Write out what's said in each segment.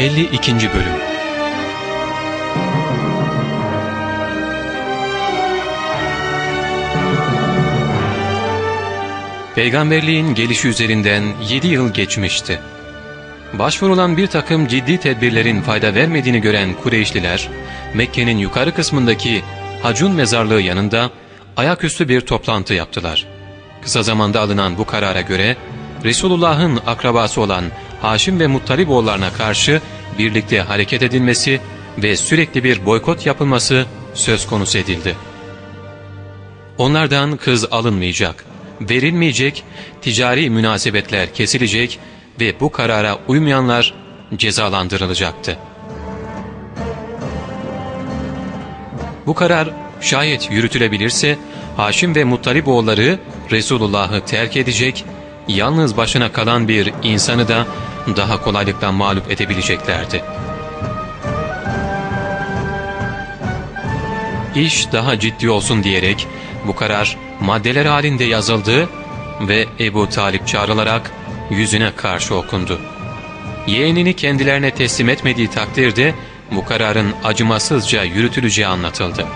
52. Bölüm Peygamberliğin gelişi üzerinden yedi yıl geçmişti. Başvurulan bir takım ciddi tedbirlerin fayda vermediğini gören Kureyşliler, Mekke'nin yukarı kısmındaki Hacun mezarlığı yanında ayaküstü bir toplantı yaptılar. Kısa zamanda alınan bu karara göre, Resulullah'ın akrabası olan Haşim ve Muttaliboğullarına karşı birlikte hareket edilmesi ve sürekli bir boykot yapılması söz konusu edildi. Onlardan kız alınmayacak, verilmeyecek, ticari münasebetler kesilecek ve bu karara uymayanlar cezalandırılacaktı. Bu karar şayet yürütülebilirse Haşim ve Muttaliboğulları Resulullah'ı terk edecek, yalnız başına kalan bir insanı da daha kolaylıkla mağlup edebileceklerdi. İş daha ciddi olsun diyerek bu karar maddeler halinde yazıldı ve Ebu Talip çağrılarak yüzüne karşı okundu. Yeğenini kendilerine teslim etmediği takdirde bu kararın acımasızca yürütüleceği anlatıldı.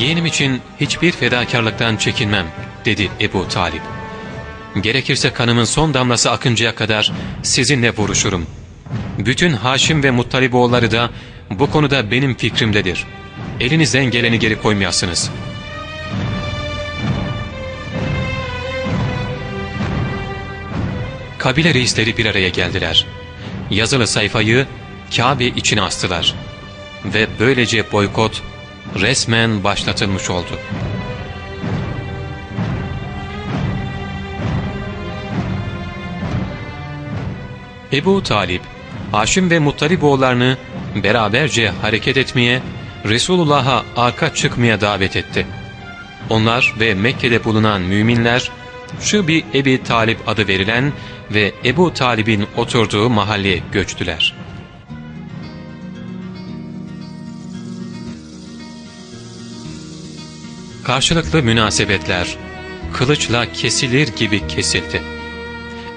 Yeğenim için hiçbir fedakarlıktan çekinmem dedi Ebu Talip. Gerekirse kanımın son damlası akıncaya kadar sizinle vuruşurum. Bütün Haşim ve Muttaliboğulları da bu konuda benim fikrimdedir. Elinizden geleni geri koymayasınız. Kabile reisleri bir araya geldiler. Yazılı sayfayı Kabe içine astılar. Ve böylece boykot resmen başlatılmış oldu. Ebu Talip, Haşim ve Muttaliboğullarını beraberce hareket etmeye, Resulullah'a arka çıkmaya davet etti. Onlar ve Mekke'de bulunan müminler, şu bir Ebi Talip adı verilen ve Ebu Talib'in oturduğu mahalleye göçtüler. Karşılıklı münasebetler kılıçla kesilir gibi kesildi.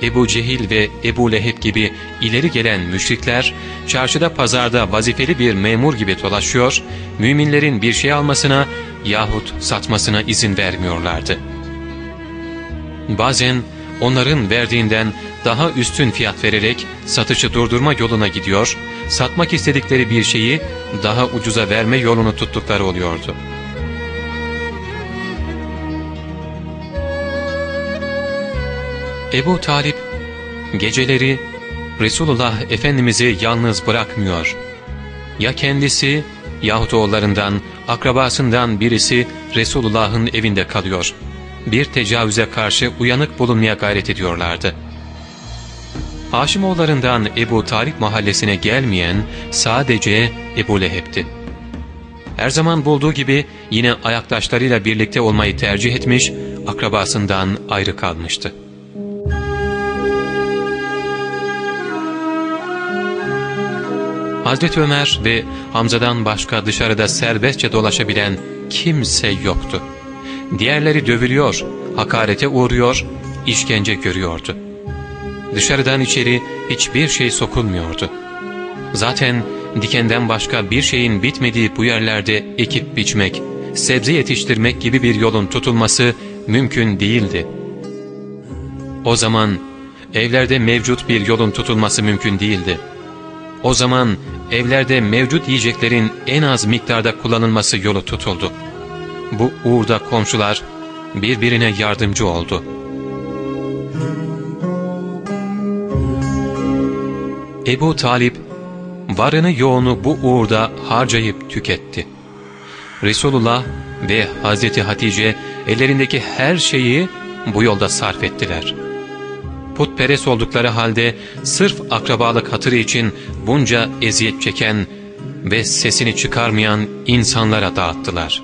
Ebu Cehil ve Ebu Leheb gibi ileri gelen müşrikler çarşıda pazarda vazifeli bir memur gibi dolaşıyor, müminlerin bir şey almasına yahut satmasına izin vermiyorlardı. Bazen onların verdiğinden daha üstün fiyat vererek satışı durdurma yoluna gidiyor, satmak istedikleri bir şeyi daha ucuza verme yolunu tuttukları oluyordu. Ebu Talip geceleri Resulullah Efendimiz'i yalnız bırakmıyor. Ya kendisi yahut oğullarından, akrabasından birisi Resulullah'ın evinde kalıyor. Bir tecavüze karşı uyanık bulunmaya gayret ediyorlardı. Haşimoğullarından Ebu Talip mahallesine gelmeyen sadece Ebu Leheb'ti. Her zaman bulduğu gibi yine ayaktaşlarıyla birlikte olmayı tercih etmiş, akrabasından ayrı kalmıştı. Hazreti Ömer ve Hamza'dan başka dışarıda serbestçe dolaşabilen kimse yoktu. Diğerleri dövülüyor, hakarete uğruyor, işkence görüyordu. Dışarıdan içeri hiçbir şey sokulmuyordu. Zaten dikenden başka bir şeyin bitmediği bu yerlerde ekip biçmek, sebze yetiştirmek gibi bir yolun tutulması mümkün değildi. O zaman evlerde mevcut bir yolun tutulması mümkün değildi. O zaman evlerde mevcut yiyeceklerin en az miktarda kullanılması yolu tutuldu. Bu uğurda komşular birbirine yardımcı oldu. Ebu Talip varını yoğunu bu uğurda harcayıp tüketti. Resulullah ve Hazreti Hatice ellerindeki her şeyi bu yolda sarf ettiler putperest oldukları halde sırf akrabalık hatırı için bunca eziyet çeken ve sesini çıkarmayan insanlara dağıttılar.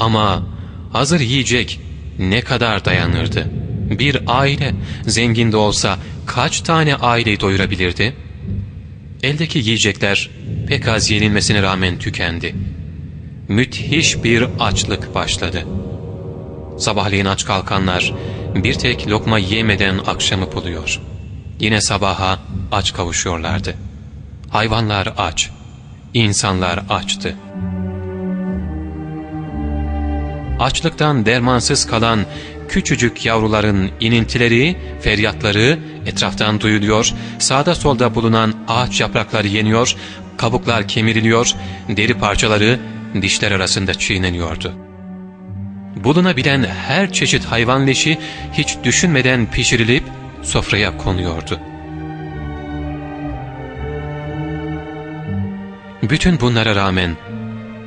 Ama hazır yiyecek ne kadar dayanırdı? Bir aile zengin de olsa kaç tane aileyi doyurabilirdi? Eldeki yiyecekler pek az yenilmesine rağmen tükendi. müthiş bir açlık başladı. Sabahleyin aç kalkanlar bir tek lokma yemeden akşamı buluyor. Yine sabaha aç kavuşuyorlardı. Hayvanlar aç, insanlar açtı. Açlıktan dermansız kalan küçücük yavruların inintileri, feryatları etraftan duyuluyor, sağda solda bulunan ağaç yaprakları yeniyor, kabuklar kemiriliyor, deri parçaları dişler arasında çiğneniyordu. Bulunabilen her çeşit hayvan leşi hiç düşünmeden pişirilip sofraya konuyordu. Bütün bunlara rağmen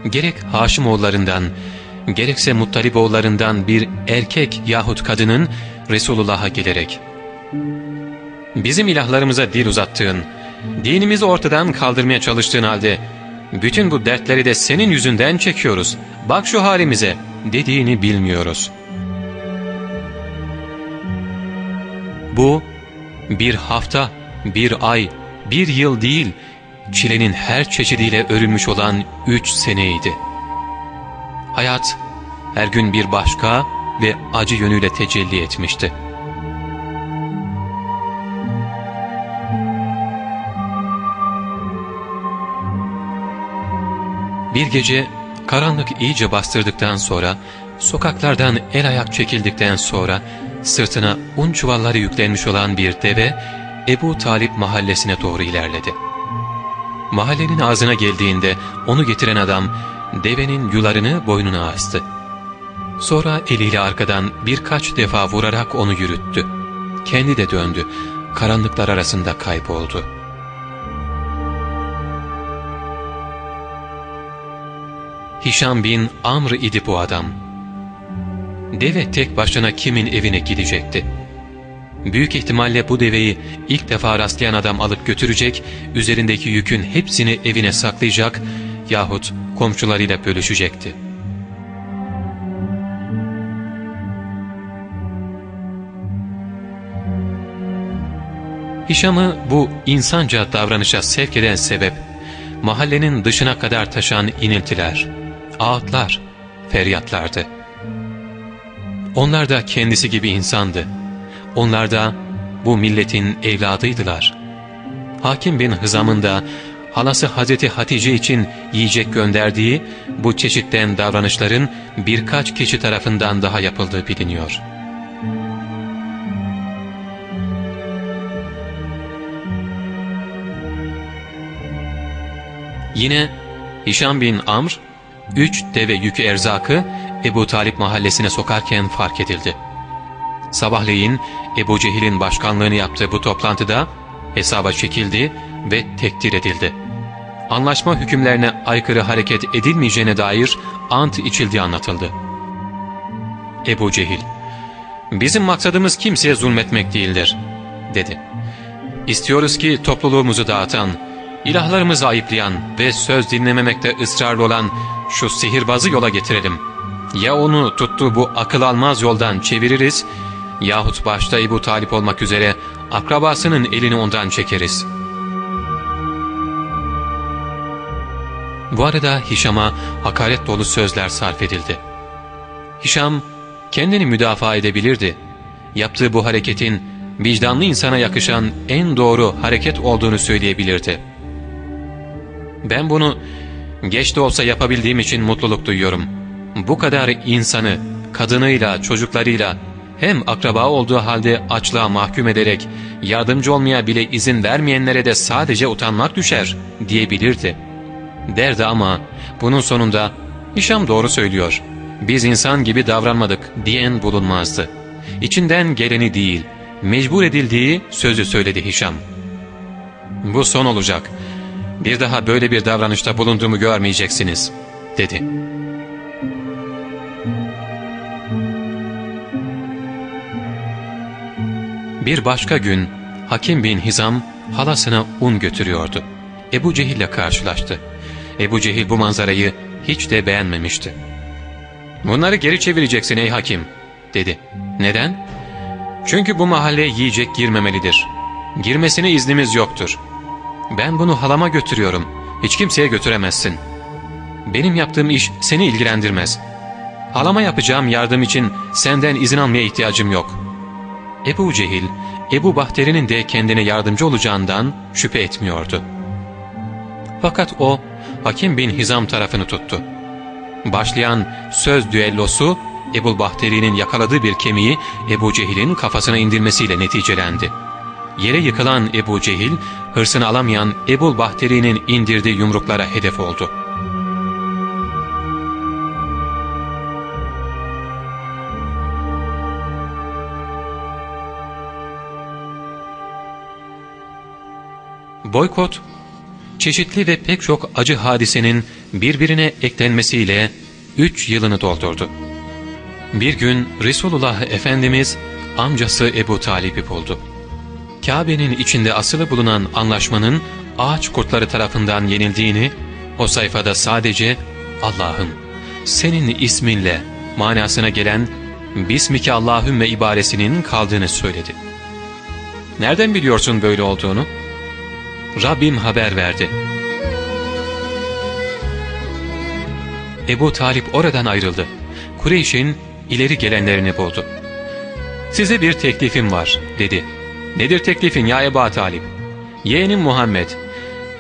gerek Haşimoğullarından gerekse Muttaliboğullarından bir erkek yahut kadının Resulullah'a gelerek ''Bizim ilahlarımıza dil uzattığın, dinimizi ortadan kaldırmaya çalıştığın halde bütün bu dertleri de senin yüzünden çekiyoruz. Bak şu halimize.'' Dediğini bilmiyoruz. Bu bir hafta, bir ay, bir yıl değil, çilenin her çeşidiyle örülmüş olan üç seneydi. Hayat her gün bir başka ve acı yönüyle tecelli etmişti. Bir gece karanlık iyice bastırdıktan sonra, sokaklardan el ayak çekildikten sonra, sırtına un çuvalları yüklenmiş olan bir deve, Ebu Talip mahallesine doğru ilerledi. Mahallenin ağzına geldiğinde onu getiren adam, devenin yularını boynuna astı. Sonra eliyle arkadan birkaç defa vurarak onu yürüttü. Kendi de döndü. Karanlıklar arasında kayboldu. Hişam bin Amr idi bu adam. Deve tek başına kimin evine gidecekti? Büyük ihtimalle bu deveyi ilk defa rastlayan adam alıp götürecek, üzerindeki yükün hepsini evine saklayacak yahut komşularıyla bölüşecekti. Hişam'ı bu insanca davranışa sevk eden sebep, mahallenin dışına kadar taşan iniltiler, ağıtlar, feryatlardı. Onlar da kendisi gibi insandı. Onlar da bu milletin evladıydılar. Hakim bin Hızam'ın da halası Hazreti Hatice için yiyecek gönderdiği bu çeşitten davranışların birkaç kişi tarafından daha yapıldığı biliniyor. Yine Hişam bin Amr, üç deve yükü erzakı Ebu Talip mahallesine sokarken fark edildi. Sabahleyin Ebu Cehil'in başkanlığını yaptığı bu toplantıda hesaba çekildi ve tekdir edildi. Anlaşma hükümlerine aykırı hareket edilmeyeceğine dair ant içildiği anlatıldı. Ebu Cehil, ''Bizim maksadımız kimseye zulmetmek değildir.'' dedi. ''İstiyoruz ki topluluğumuzu dağıtan, ilahlarımızı ayıplayan ve söz dinlememekte ısrarlı olan şu sihirbazı yola getirelim. Ya onu tuttuğu bu akıl almaz yoldan çeviririz yahut başta Ebu Talip olmak üzere akrabasının elini ondan çekeriz. Bu arada Hişam'a hakaret dolu sözler sarf edildi. Hişam kendini müdafaa edebilirdi. Yaptığı bu hareketin vicdanlı insana yakışan en doğru hareket olduğunu söyleyebilirdi. Ben bunu geç de olsa yapabildiğim için mutluluk duyuyorum. Bu kadar insanı, kadınıyla, çocuklarıyla, hem akraba olduğu halde açlığa mahkum ederek yardımcı olmaya bile izin vermeyenlere de sadece utanmak düşer diyebilirdi. Derdi ama bunun sonunda Hişam doğru söylüyor. Biz insan gibi davranmadık diyen bulunmazdı. İçinden geleni değil, mecbur edildiği sözü söyledi Hişam. Bu son olacak. Bir daha böyle bir davranışta bulunduğumu görmeyeceksiniz, dedi. Bir başka gün Hakim bin Hizam halasına un götürüyordu. Ebu Cehil ile karşılaştı. Ebu Cehil bu manzarayı hiç de beğenmemişti. ''Bunları geri çevireceksin ey hakim.'' dedi. ''Neden?'' ''Çünkü bu mahalleye yiyecek girmemelidir. Girmesine iznimiz yoktur. Ben bunu halama götürüyorum. Hiç kimseye götüremezsin.'' benim yaptığım iş seni ilgilendirmez. Halama yapacağım yardım için senden izin almaya ihtiyacım yok. Ebu Cehil, Ebu Bahteri'nin de kendine yardımcı olacağından şüphe etmiyordu. Fakat o, Hakim bin Hizam tarafını tuttu. Başlayan söz düellosu, Ebu Bahteri'nin yakaladığı bir kemiği Ebu Cehil'in kafasına indirmesiyle neticelendi. Yere yıkılan Ebu Cehil, hırsını alamayan Ebu Bahteri'nin indirdiği yumruklara hedef oldu. Boykot, çeşitli ve pek çok acı hadisenin birbirine eklenmesiyle üç yılını doldurdu. Bir gün Resulullah Efendimiz amcası Ebu Talib'i buldu. Kabe'nin içinde asılı bulunan anlaşmanın ağaç kurtları tarafından yenildiğini, o sayfada sadece Allah'ım senin isminle manasına gelen Bismike Allahümme ibaresinin kaldığını söyledi. Nereden biliyorsun böyle olduğunu? Rabbim haber verdi. Ebu Talip oradan ayrıldı. Kureyş'in ileri gelenlerini buldu. ''Size bir teklifim var.'' dedi. ''Nedir teklifin ya Ebu Talip?'' ''Yeğenim Muhammed,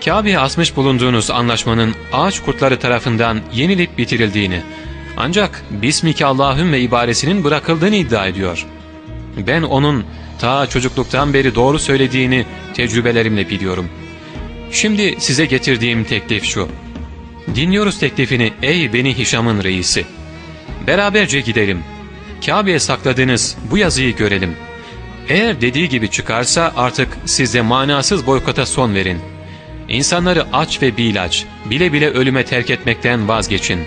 Kabe'ye asmış bulunduğunuz anlaşmanın ağaç kurtları tarafından yenilip bitirildiğini, ancak Bismike Allahümme ibaresinin bırakıldığını iddia ediyor. Ben onun ta çocukluktan beri doğru söylediğini tecrübelerimle biliyorum. Şimdi size getirdiğim teklif şu. Dinliyoruz teklifini ey Beni Hişam'ın reisi. Beraberce gidelim. Kabe'ye sakladığınız bu yazıyı görelim. Eğer dediği gibi çıkarsa artık size manasız boykota son verin. İnsanları aç ve bilaç, bile bile ölüme terk etmekten vazgeçin.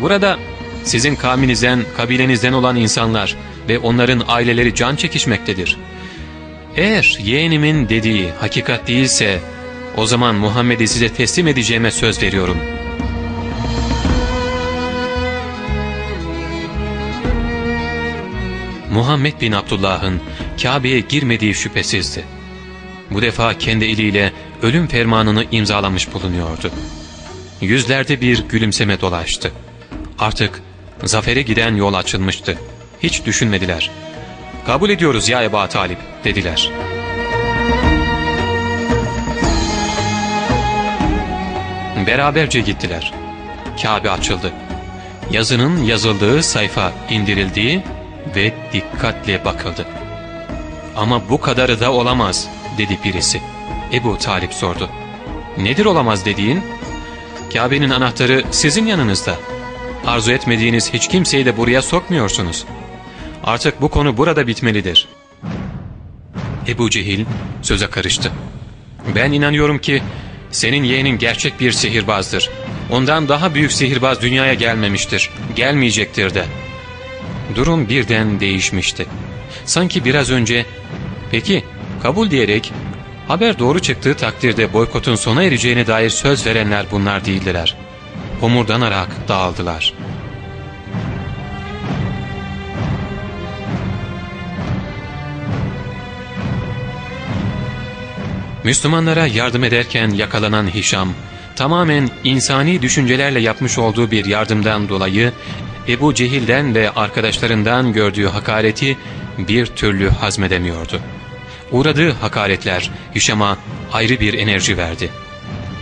Burada sizin kavminizden, kabilenizden olan insanlar ve onların aileleri can çekişmektedir. Eğer yeğenimin dediği hakikat değilse o zaman Muhammed'i size teslim edeceğime söz veriyorum. Muhammed bin Abdullah'ın Kabe'ye girmediği şüphesizdi. Bu defa kendi eliyle ölüm fermanını imzalamış bulunuyordu. Yüzlerde bir gülümseme dolaştı. Artık zafere giden yol açılmıştı. Hiç düşünmediler. ''Kabul ediyoruz ya Ebu Talip'' dediler. Beraberce gittiler. Kabe açıldı. Yazının yazıldığı sayfa indirildi ve dikkatle bakıldı. ''Ama bu kadarı da olamaz.'' dedi birisi. Ebu Talip sordu. ''Nedir olamaz dediğin?'' ''Kabe'nin anahtarı sizin yanınızda. Arzu etmediğiniz hiç kimseyi de buraya sokmuyorsunuz. Artık bu konu burada bitmelidir.'' Ebu Cehil söze karıştı. ''Ben inanıyorum ki senin yeğenin gerçek bir sihirbazdır. Ondan daha büyük sihirbaz dünyaya gelmemiştir. Gelmeyecektir de.'' Durum birden değişmişti. Sanki biraz önce ''Peki kabul diyerek haber doğru çıktığı takdirde boykotun sona ereceğine dair söz verenler bunlar değildiler. Homurdanarak dağıldılar. Müslümanlara yardım ederken yakalanan Hişam, tamamen insani düşüncelerle yapmış olduğu bir yardımdan dolayı Ebu Cehil'den ve arkadaşlarından gördüğü hakareti bir türlü hazmedemiyordu. Uğradığı hakaretler Hişam'a ayrı bir enerji verdi.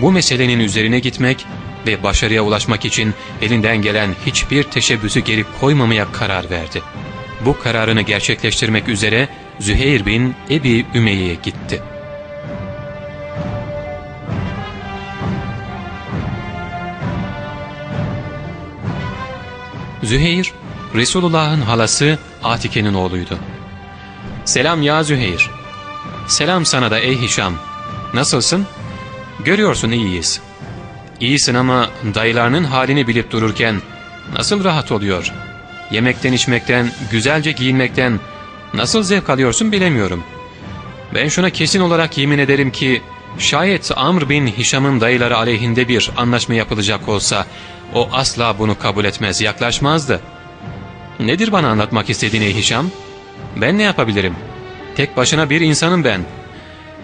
Bu meselenin üzerine gitmek ve başarıya ulaşmak için elinden gelen hiçbir teşebbüsü geri koymamaya karar verdi. Bu kararını gerçekleştirmek üzere Züheyr bin Ebi Ümeyye'ye gitti. Züheyr, Resulullah'ın halası Atike'nin oğluydu. ''Selam ya Züheyr.'' ''Selam sana da ey Hişam. Nasılsın?'' ''Görüyorsun iyiyiz.'' ''İyisin ama dayılarının halini bilip dururken nasıl rahat oluyor? Yemekten içmekten, güzelce giyinmekten nasıl zevk alıyorsun bilemiyorum. Ben şuna kesin olarak yemin ederim ki şayet Amr bin Hişam'ın dayıları aleyhinde bir anlaşma yapılacak olsa o asla bunu kabul etmez, yaklaşmazdı. Nedir bana anlatmak istediğin Hişam? Ben ne yapabilirim? Tek başına bir insanım ben.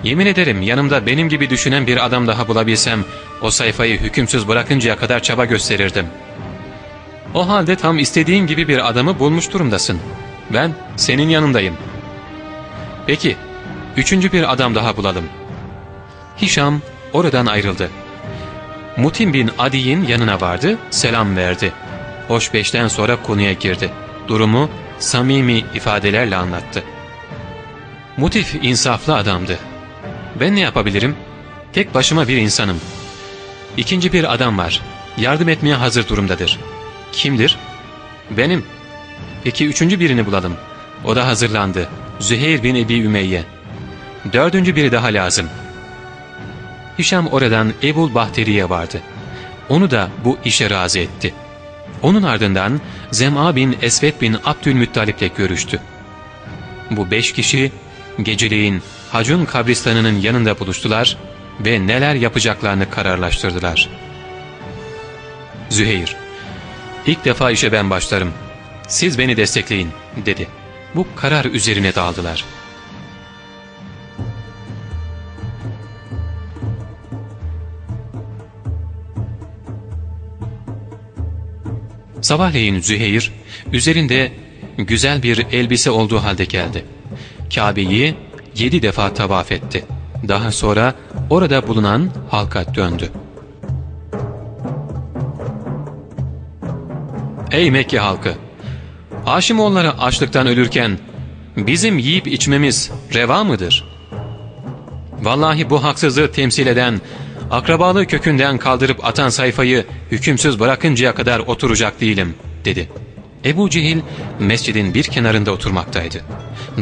Yemin ederim yanımda benim gibi düşünen bir adam daha bulabilsem o sayfayı hükümsüz bırakıncaya kadar çaba gösterirdim. O halde tam istediğin gibi bir adamı bulmuş durumdasın. Ben senin yanındayım. Peki, üçüncü bir adam daha bulalım. Hişam oradan ayrıldı. Mutim bin Adi'nin yanına vardı, selam verdi. Hoş beşten sonra konuya girdi. Durumu samimi ifadelerle anlattı. Mutif insaflı adamdı. Ben ne yapabilirim? Tek başıma bir insanım. İkinci bir adam var. Yardım etmeye hazır durumdadır. Kimdir? Benim. Peki üçüncü birini bulalım. O da hazırlandı. Züheyr bin Ebi Ümeyye. Dördüncü biri daha lazım. Hişam oradan Ebul Bahteri'ye vardı. Onu da bu işe razı etti. Onun ardından Zem'a bin Esvet bin Abdülmuttalip'le görüştü. Bu beş kişi geceleyin Hacun kabristanının yanında buluştular ve neler yapacaklarını kararlaştırdılar. Züheyr, ilk defa işe ben başlarım. Siz beni destekleyin, dedi. Bu karar üzerine daldılar. Sabahleyin Züheyr, üzerinde güzel bir elbise olduğu halde geldi. Kabe'yi yedi defa tavaf etti. Daha sonra orada bulunan halka döndü. Ey Mekke halkı! Haşimoğulları açlıktan ölürken bizim yiyip içmemiz reva mıdır? Vallahi bu haksızlığı temsil eden, akrabalığı kökünden kaldırıp atan sayfayı hükümsüz bırakıncaya kadar oturacak değilim, dedi. Ebu Cehil mescidin bir kenarında oturmaktaydı.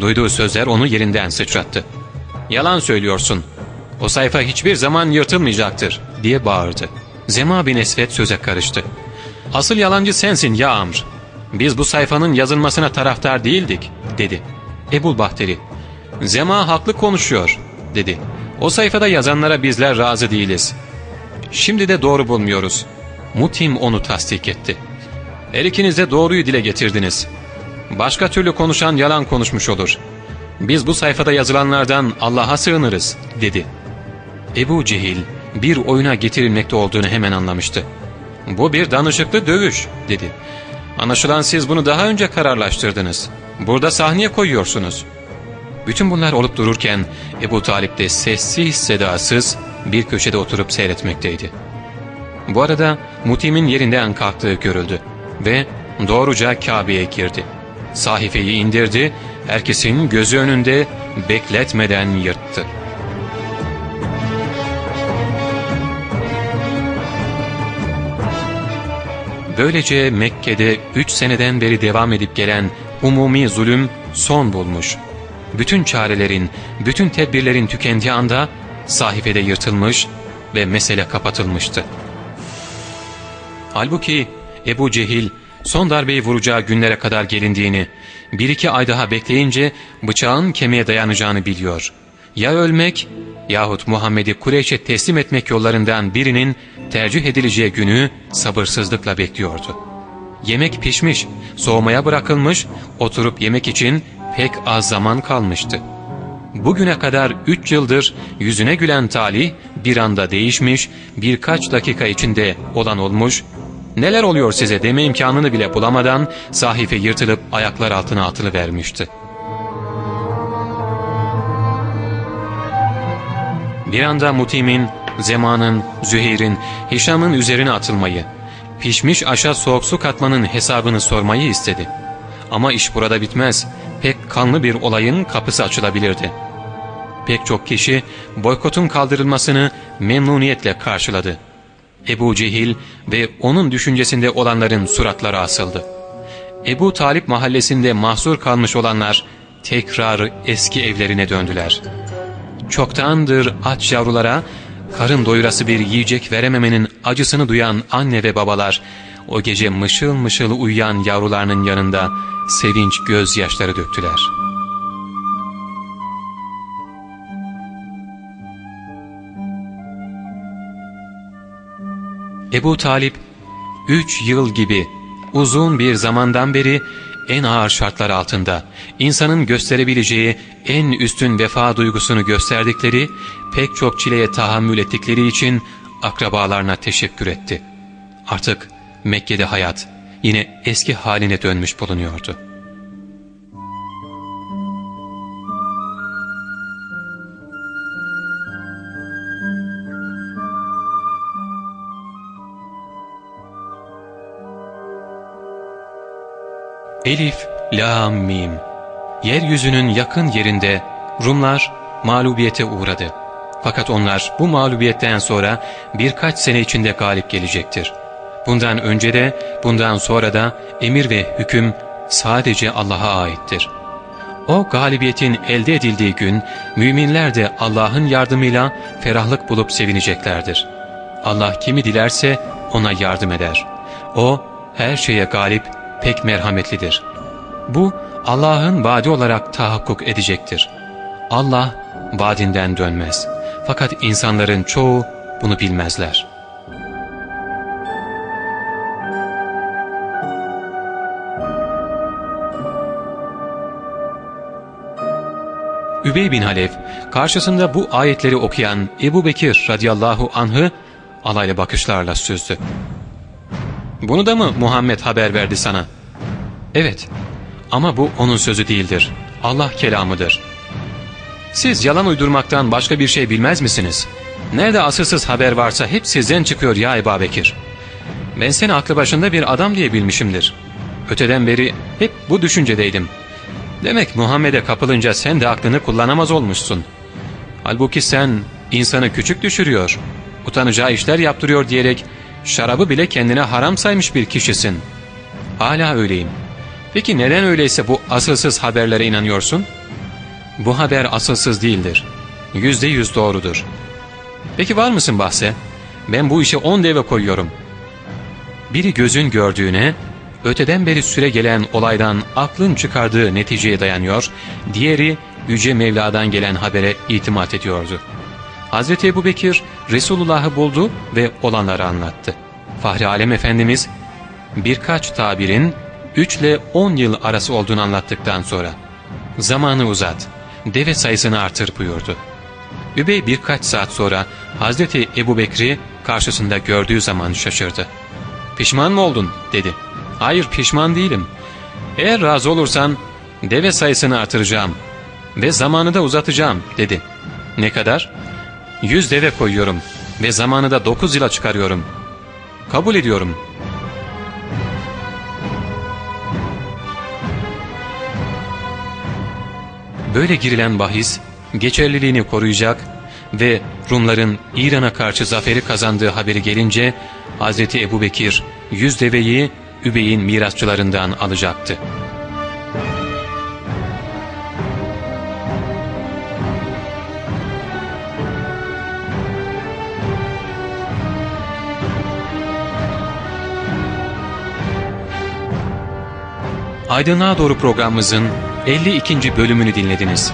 Duyduğu sözler onu yerinden sıçrattı. ''Yalan söylüyorsun. O sayfa hiçbir zaman yırtılmayacaktır.'' diye bağırdı. Zema bin Esvet söze karıştı. ''Asıl yalancı sensin ya Amr. Biz bu sayfanın yazılmasına taraftar değildik.'' dedi. Ebul Bahteri ''Zema haklı konuşuyor.'' dedi. ''O sayfada yazanlara bizler razı değiliz. Şimdi de doğru bulmuyoruz.'' Mutim onu tasdik etti. ''Her ikiniz de doğruyu dile getirdiniz. Başka türlü konuşan yalan konuşmuş olur. Biz bu sayfada yazılanlardan Allah'a sığınırız.'' dedi. Ebu Cehil bir oyuna getirilmekte olduğunu hemen anlamıştı. ''Bu bir danışıklı dövüş.'' dedi. ''Anlaşılan siz bunu daha önce kararlaştırdınız. Burada sahneye koyuyorsunuz.'' Bütün bunlar olup dururken Ebu Talip de sessiz sedasız bir köşede oturup seyretmekteydi. Bu arada Mutim'in yerinden kalktığı görüldü ve doğruca Kabe'ye girdi. Sahifeyi indirdi, herkesin gözü önünde bekletmeden yırttı. Böylece Mekke'de üç seneden beri devam edip gelen umumi zulüm son bulmuş. Bütün çarelerin, bütün tedbirlerin tükendiği anda sahifede yırtılmış ve mesele kapatılmıştı. Halbuki Ebu Cehil son darbeyi vuracağı günlere kadar gelindiğini, bir iki ay daha bekleyince bıçağın kemiğe dayanacağını biliyor. Ya ölmek yahut Muhammed'i Kureyş'e teslim etmek yollarından birinin tercih edileceği günü sabırsızlıkla bekliyordu. Yemek pişmiş, soğumaya bırakılmış, oturup yemek için pek az zaman kalmıştı. Bugüne kadar üç yıldır yüzüne gülen talih bir anda değişmiş, birkaç dakika içinde olan olmuş, neler oluyor size deme imkanını bile bulamadan sahife yırtılıp ayaklar altına atılıvermişti. Bir anda Mutim'in, Zeman'ın, Züheyr'in, Hişam'ın üzerine atılmayı, pişmiş aşağı soğuk su katmanın hesabını sormayı istedi. Ama iş burada bitmez, pek kanlı bir olayın kapısı açılabilirdi. Pek çok kişi boykotun kaldırılmasını memnuniyetle karşıladı. Ebu Cehil ve onun düşüncesinde olanların suratları asıldı. Ebu Talip mahallesinde mahsur kalmış olanlar tekrar eski evlerine döndüler. Çoktandır aç yavrulara karın doyurası bir yiyecek verememenin acısını duyan anne ve babalar o gece mışıl mışıl uyuyan yavrularının yanında sevinç gözyaşları döktüler. Ebu Talip, üç yıl gibi uzun bir zamandan beri en ağır şartlar altında insanın gösterebileceği en üstün vefa duygusunu gösterdikleri, pek çok çileye tahammül ettikleri için akrabalarına teşekkür etti. Artık Mekke'de hayat yine eski haline dönmüş bulunuyordu. Elif, La, Mim Yeryüzünün yakın yerinde Rumlar mağlubiyete uğradı. Fakat onlar bu mağlubiyetten sonra birkaç sene içinde galip gelecektir. Bundan önce de bundan sonra da emir ve hüküm sadece Allah'a aittir. O galibiyetin elde edildiği gün müminler de Allah'ın yardımıyla ferahlık bulup sevineceklerdir. Allah kimi dilerse ona yardım eder. O her şeye galip, pek merhametlidir. Bu Allah'ın vaadi olarak tahakkuk edecektir. Allah vaadinden dönmez. Fakat insanların çoğu bunu bilmezler. Übey bin Halef karşısında bu ayetleri okuyan Ebu Bekir radıyallahu anh'ı alaylı bakışlarla süzdü. ''Bunu da mı Muhammed haber verdi sana?'' ''Evet ama bu onun sözü değildir. Allah kelamıdır.'' ''Siz yalan uydurmaktan başka bir şey bilmez misiniz? Nerede asılsız haber varsa hep sizden çıkıyor ya Ebu Bekir. Ben seni aklı başında bir adam diye bilmişimdir. Öteden beri hep bu düşüncedeydim.'' Demek Muhammed'e kapılınca sen de aklını kullanamaz olmuşsun. Halbuki sen insanı küçük düşürüyor, utanacağı işler yaptırıyor diyerek şarabı bile kendine haram saymış bir kişisin. Hala öyleyim. Peki neden öyleyse bu asılsız haberlere inanıyorsun? Bu haber asılsız değildir. Yüzde yüz doğrudur. Peki var mısın bahse? Ben bu işe on deve koyuyorum. Biri gözün gördüğüne, öteden beri süre gelen olaydan aklın çıkardığı neticeye dayanıyor, diğeri Yüce Mevla'dan gelen habere itimat ediyordu. Hz. Ebu Bekir Resulullah'ı buldu ve olanları anlattı. Fahri Alem Efendimiz birkaç tabirin 3 ile 10 yıl arası olduğunu anlattıktan sonra zamanı uzat, deve sayısını artır buyurdu. Übey birkaç saat sonra Hazreti Ebu Bekri karşısında gördüğü zaman şaşırdı. ''Pişman mı oldun?'' dedi. ''Hayır pişman değilim. Eğer razı olursan deve sayısını artıracağım ve zamanı da uzatacağım.'' dedi. ''Ne kadar?'' ''Yüz deve koyuyorum ve zamanı da dokuz yıla çıkarıyorum. Kabul ediyorum.'' Böyle girilen bahis geçerliliğini koruyacak ve Rumların İran'a karşı zaferi kazandığı haberi gelince Hz. Ebu Bekir yüz deveyi Übey'in mirasçılarından alacaktı. Aydınlığa Doğru programımızın 52. bölümünü dinlediniz.